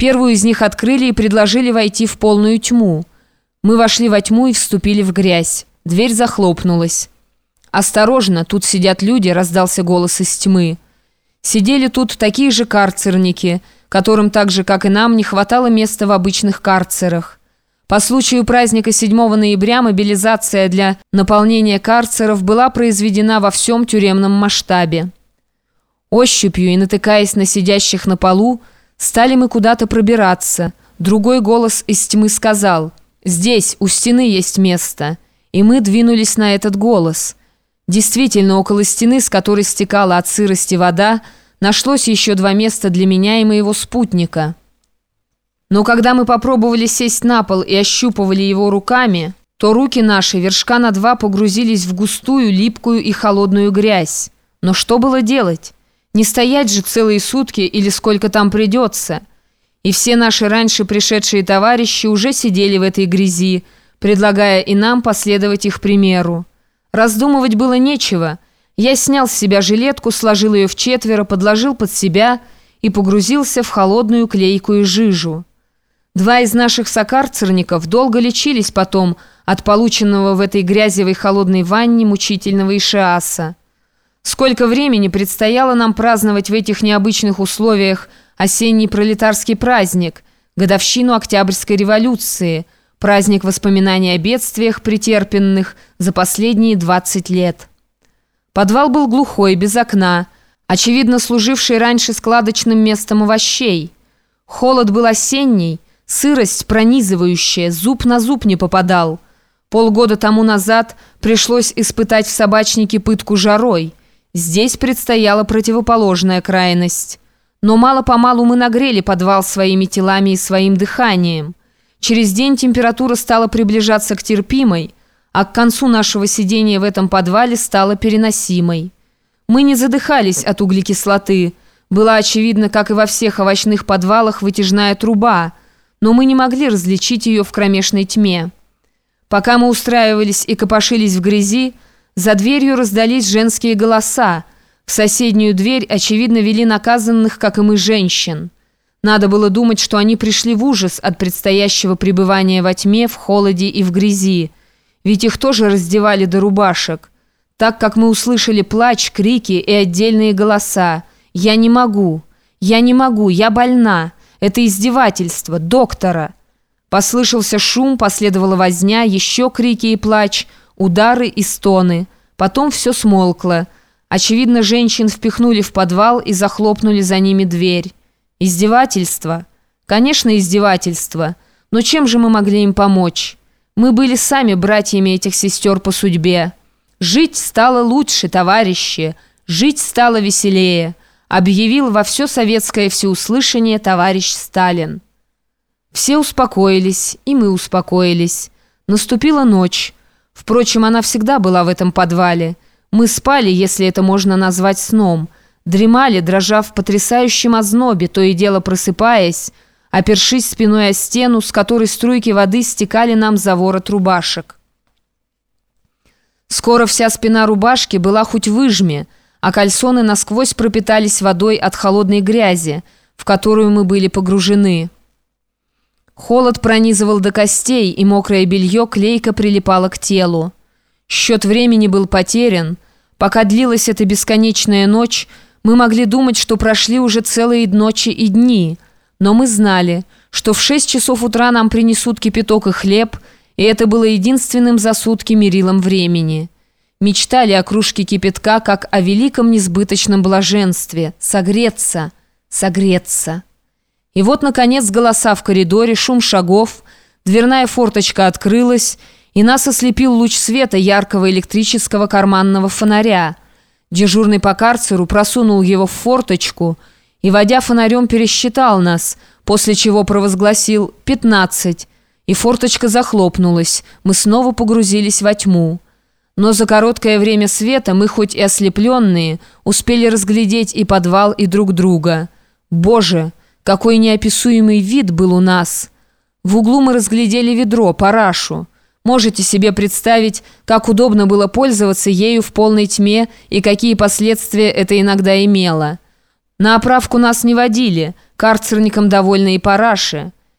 Первую из них открыли и предложили войти в полную тьму. Мы вошли во тьму и вступили в грязь. Дверь захлопнулась. «Осторожно, тут сидят люди», — раздался голос из тьмы. Сидели тут такие же карцерники, которым так же, как и нам, не хватало места в обычных карцерах. По случаю праздника 7 ноября мобилизация для наполнения карцеров была произведена во всем тюремном масштабе. Ощупью и натыкаясь на сидящих на полу, стали мы куда-то пробираться. Другой голос из тьмы сказал «Здесь, у стены есть место». И мы двинулись на этот голос – Действительно, около стены, с которой стекала от сырости вода, нашлось еще два места для меня и моего спутника. Но когда мы попробовали сесть на пол и ощупывали его руками, то руки наши вершка на два погрузились в густую, липкую и холодную грязь. Но что было делать? Не стоять же целые сутки или сколько там придется. И все наши раньше пришедшие товарищи уже сидели в этой грязи, предлагая и нам последовать их примеру. Раздумывать было нечего. Я снял с себя жилетку, сложил ее в четверо, подложил под себя и погрузился в холодную клейкую жижу. Два из наших сокарцерников долго лечились потом от полученного в этой грязевой холодной ванне мучительного ишиаса. Сколько времени предстояло нам праздновать в этих необычных условиях осенний пролетарский праздник, годовщину Октябрьской революции – праздник воспоминаний о бедствиях, претерпенных за последние 20 лет. Подвал был глухой, без окна, очевидно служивший раньше складочным местом овощей. Холод был осенний, сырость пронизывающая, зуб на зуб не попадал. Полгода тому назад пришлось испытать в собачнике пытку жарой. Здесь предстояла противоположная крайность. Но мало-помалу мы нагрели подвал своими телами и своим дыханием. Через день температура стала приближаться к терпимой, а к концу нашего сидения в этом подвале стала переносимой. Мы не задыхались от углекислоты. Была очевидно, как и во всех овощных подвалах, вытяжная труба, но мы не могли различить ее в кромешной тьме. Пока мы устраивались и копошились в грязи, за дверью раздались женские голоса. В соседнюю дверь, очевидно, вели наказанных, как и мы, женщин. Надо было думать, что они пришли в ужас от предстоящего пребывания во тьме, в холоде и в грязи. Ведь их тоже раздевали до рубашек. Так как мы услышали плач, крики и отдельные голоса. «Я не могу! Я не могу! Я больна! Это издевательство! Доктора!» Послышался шум, последовала возня, еще крики и плач, удары и стоны. Потом все смолкло. Очевидно, женщин впихнули в подвал и захлопнули за ними дверь. Издевательство? Конечно, издевательство. Но чем же мы могли им помочь? Мы были сами братьями этих сестер по судьбе. Жить стало лучше, товарищи. Жить стало веселее. Объявил во все советское всеуслышание товарищ Сталин. Все успокоились, и мы успокоились. Наступила ночь. Впрочем, она всегда была в этом подвале. Мы спали, если это можно назвать сном – дремали, дрожа в потрясающем ознобе, то и дело просыпаясь, опершись спиной о стену, с которой струйки воды стекали нам за ворот рубашек. Скоро вся спина рубашки была хоть выжме, а кальсоны насквозь пропитались водой от холодной грязи, в которую мы были погружены. Холод пронизывал до костей, и мокрое белье клейко прилипало к телу. Счет времени был потерян. Пока длилась эта бесконечная ночь, мы могли думать, что прошли уже целые ночи и дни, но мы знали, что в 6 часов утра нам принесут кипяток и хлеб, и это было единственным за сутки мерилом времени. Мечтали о кружке кипятка, как о великом несбыточном блаженстве. Согреться, согреться. И вот, наконец, голоса в коридоре, шум шагов, дверная форточка открылась, и нас ослепил луч света яркого электрического карманного фонаря – Дежурный по карцеру просунул его в форточку и, водя фонарем, пересчитал нас, после чего провозгласил «пятнадцать», и форточка захлопнулась, мы снова погрузились во тьму. Но за короткое время света мы, хоть и ослепленные, успели разглядеть и подвал, и друг друга. Боже, какой неописуемый вид был у нас! В углу мы разглядели ведро, парашу. Можете себе представить, как удобно было пользоваться ею в полной тьме и какие последствия это иногда имело. На оправку нас не водили. Карцерникам довольны и параши.